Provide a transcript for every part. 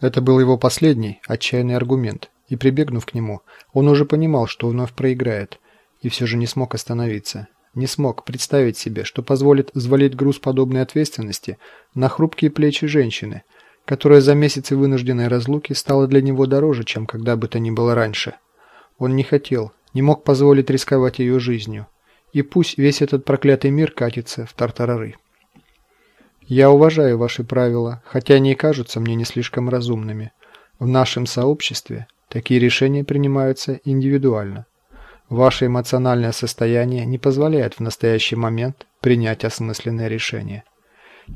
Это был его последний, отчаянный аргумент, и прибегнув к нему, он уже понимал, что вновь проиграет, и все же не смог остановиться. Не смог представить себе, что позволит взвалить груз подобной ответственности на хрупкие плечи женщины, которая за месяцы вынужденной разлуки стала для него дороже, чем когда бы то ни было раньше. Он не хотел, не мог позволить рисковать ее жизнью. И пусть весь этот проклятый мир катится в тартарары. Я уважаю ваши правила, хотя они и кажутся мне не слишком разумными. В нашем сообществе такие решения принимаются индивидуально. Ваше эмоциональное состояние не позволяет в настоящий момент принять осмысленное решение.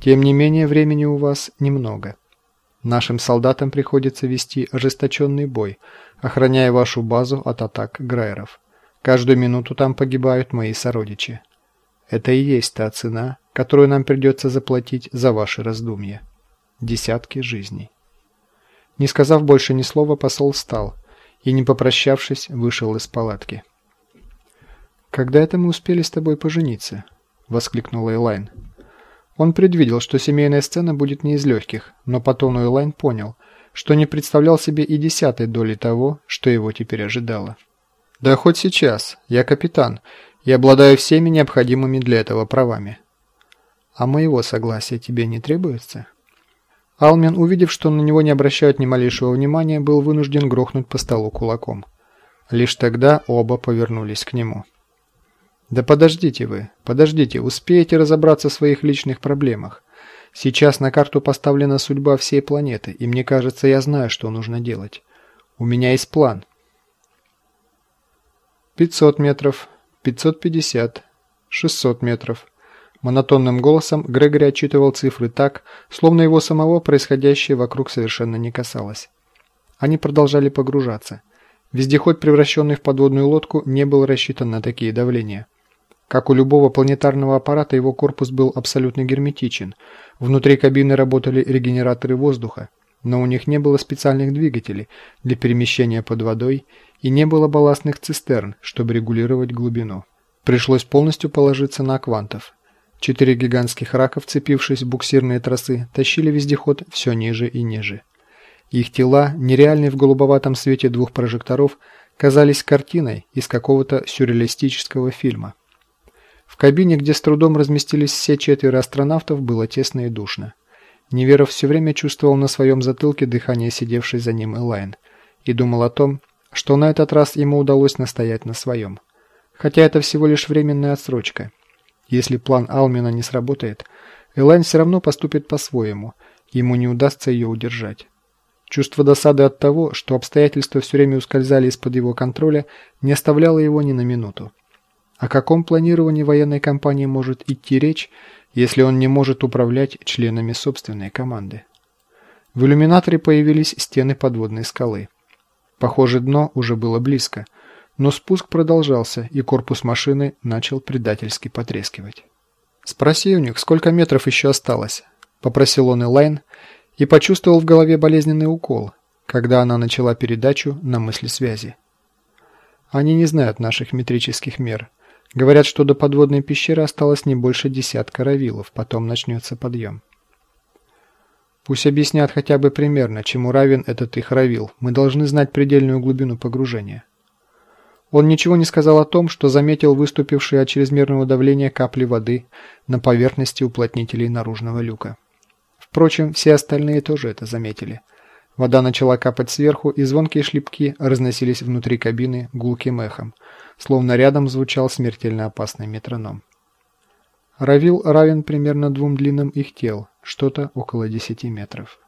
Тем не менее, времени у вас немного. Нашим солдатам приходится вести ожесточенный бой, охраняя вашу базу от атак Грайеров. Каждую минуту там погибают мои сородичи. Это и есть та цена, которую нам придется заплатить за ваши раздумья. Десятки жизней. Не сказав больше ни слова, посол встал и, не попрощавшись, вышел из палатки. «Когда это мы успели с тобой пожениться?» – воскликнула Элайн. Он предвидел, что семейная сцена будет не из легких, но по тону Элайн понял, что не представлял себе и десятой доли того, что его теперь ожидало. «Да хоть сейчас. Я капитан и обладаю всеми необходимыми для этого правами. А моего согласия тебе не требуется?» Алмен, увидев, что на него не обращают ни малейшего внимания, был вынужден грохнуть по столу кулаком. Лишь тогда оба повернулись к нему. «Да подождите вы, подождите, успеете разобраться в своих личных проблемах. Сейчас на карту поставлена судьба всей планеты, и мне кажется, я знаю, что нужно делать. У меня есть план». 500 метров, 550, 600 метров. Монотонным голосом Грегори отчитывал цифры так, словно его самого происходящее вокруг совершенно не касалось. Они продолжали погружаться. Вездеход, превращенный в подводную лодку, не был рассчитан на такие давления. Как у любого планетарного аппарата, его корпус был абсолютно герметичен. Внутри кабины работали регенераторы воздуха, но у них не было специальных двигателей для перемещения под водой и не было балластных цистерн, чтобы регулировать глубину. Пришлось полностью положиться на квантов. Четыре гигантских рака, вцепившись в буксирные тросы, тащили вездеход все ниже и ниже. Их тела, нереальные в голубоватом свете двух прожекторов, казались картиной из какого-то сюрреалистического фильма. В кабине, где с трудом разместились все четверо астронавтов, было тесно и душно. Неверов все время чувствовал на своем затылке дыхание сидевшей за ним Элайн и думал о том, что на этот раз ему удалось настоять на своем. Хотя это всего лишь временная отсрочка. Если план Алмина не сработает, Элайн все равно поступит по-своему, ему не удастся ее удержать. Чувство досады от того, что обстоятельства все время ускользали из-под его контроля, не оставляло его ни на минуту. О каком планировании военной кампании может идти речь, если он не может управлять членами собственной команды? В иллюминаторе появились стены подводной скалы. Похоже, дно уже было близко, но спуск продолжался, и корпус машины начал предательски потрескивать. «Спроси у них, сколько метров еще осталось?» – попросил он Элайн и почувствовал в голове болезненный укол, когда она начала передачу на мысли связи. «Они не знают наших метрических мер», Говорят, что до подводной пещеры осталось не больше десятка равилов, потом начнется подъем. Пусть объяснят хотя бы примерно, чему равен этот их равил. Мы должны знать предельную глубину погружения. Он ничего не сказал о том, что заметил выступившие от чрезмерного давления капли воды на поверхности уплотнителей наружного люка. Впрочем, все остальные тоже это заметили. Вода начала капать сверху, и звонкие шлепки разносились внутри кабины гулким эхом, словно рядом звучал смертельно опасный метроном. Равил равен примерно двум длинам их тел, что-то около 10 метров.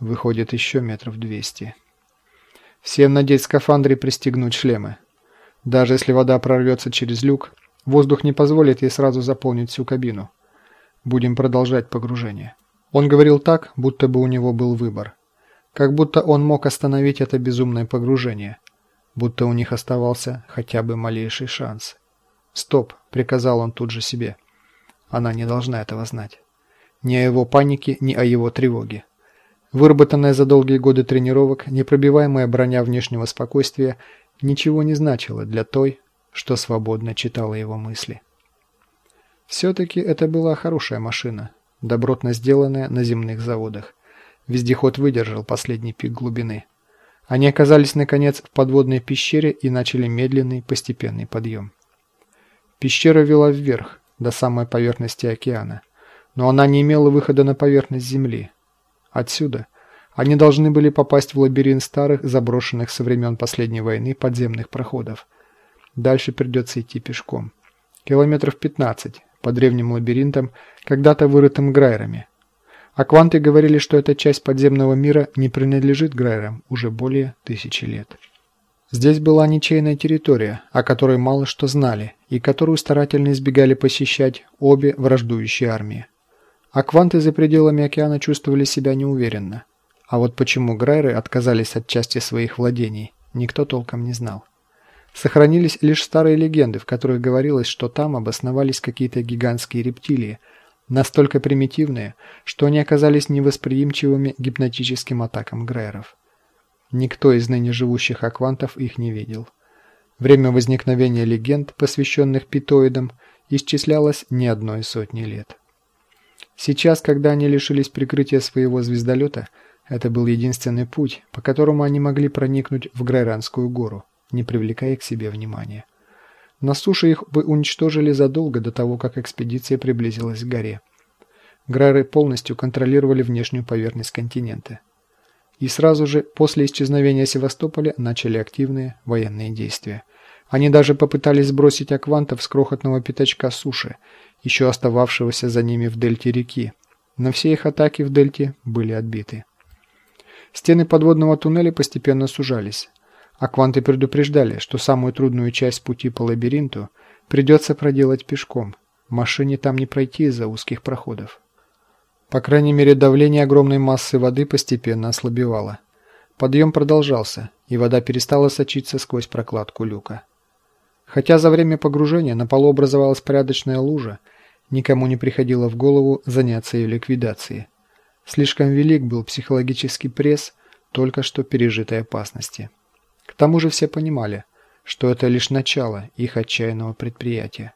Выходит еще метров 200. Всем надеть скафандры и пристегнуть шлемы. Даже если вода прорвется через люк, воздух не позволит ей сразу заполнить всю кабину. Будем продолжать погружение. Он говорил так, будто бы у него был выбор. Как будто он мог остановить это безумное погружение будто у них оставался хотя бы малейший шанс. «Стоп!» – приказал он тут же себе. Она не должна этого знать. Ни о его панике, ни о его тревоге. Выработанная за долгие годы тренировок, непробиваемая броня внешнего спокойствия ничего не значила для той, что свободно читала его мысли. Все-таки это была хорошая машина, добротно сделанная на земных заводах. Вездеход выдержал последний пик глубины. Они оказались, наконец, в подводной пещере и начали медленный, постепенный подъем. Пещера вела вверх, до самой поверхности океана, но она не имела выхода на поверхность Земли. Отсюда они должны были попасть в лабиринт старых, заброшенных со времен последней войны подземных проходов. Дальше придется идти пешком. Километров 15 по древним лабиринтам, когда-то вырытым Грайерами. А кванты говорили, что эта часть подземного мира не принадлежит Грайерам уже более тысячи лет. Здесь была ничейная территория, о которой мало что знали, и которую старательно избегали посещать обе враждующие армии. А кванты за пределами океана чувствовали себя неуверенно. А вот почему Грайры отказались от части своих владений, никто толком не знал. Сохранились лишь старые легенды, в которых говорилось, что там обосновались какие-то гигантские рептилии, настолько примитивные, что они оказались невосприимчивыми гипнотическим атакам Грайеров. Никто из ныне живущих аквантов их не видел. Время возникновения легенд, посвященных питоидам, исчислялось не одной сотни лет. Сейчас, когда они лишились прикрытия своего звездолета, это был единственный путь, по которому они могли проникнуть в Грайранскую гору, не привлекая к себе внимания. На суше их бы уничтожили задолго до того, как экспедиция приблизилась к горе. Грайры полностью контролировали внешнюю поверхность континента. И сразу же после исчезновения Севастополя начали активные военные действия. Они даже попытались сбросить аквантов с крохотного пятачка суши, еще остававшегося за ними в дельте реки, но все их атаки в дельте были отбиты. Стены подводного туннеля постепенно сужались. Акванты предупреждали, что самую трудную часть пути по лабиринту придется проделать пешком. Машине там не пройти из-за узких проходов. По крайней мере, давление огромной массы воды постепенно ослабевало. Подъем продолжался, и вода перестала сочиться сквозь прокладку люка. Хотя за время погружения на полу образовалась порядочная лужа, никому не приходило в голову заняться ее ликвидацией. Слишком велик был психологический пресс только что пережитой опасности. К тому же все понимали, что это лишь начало их отчаянного предприятия.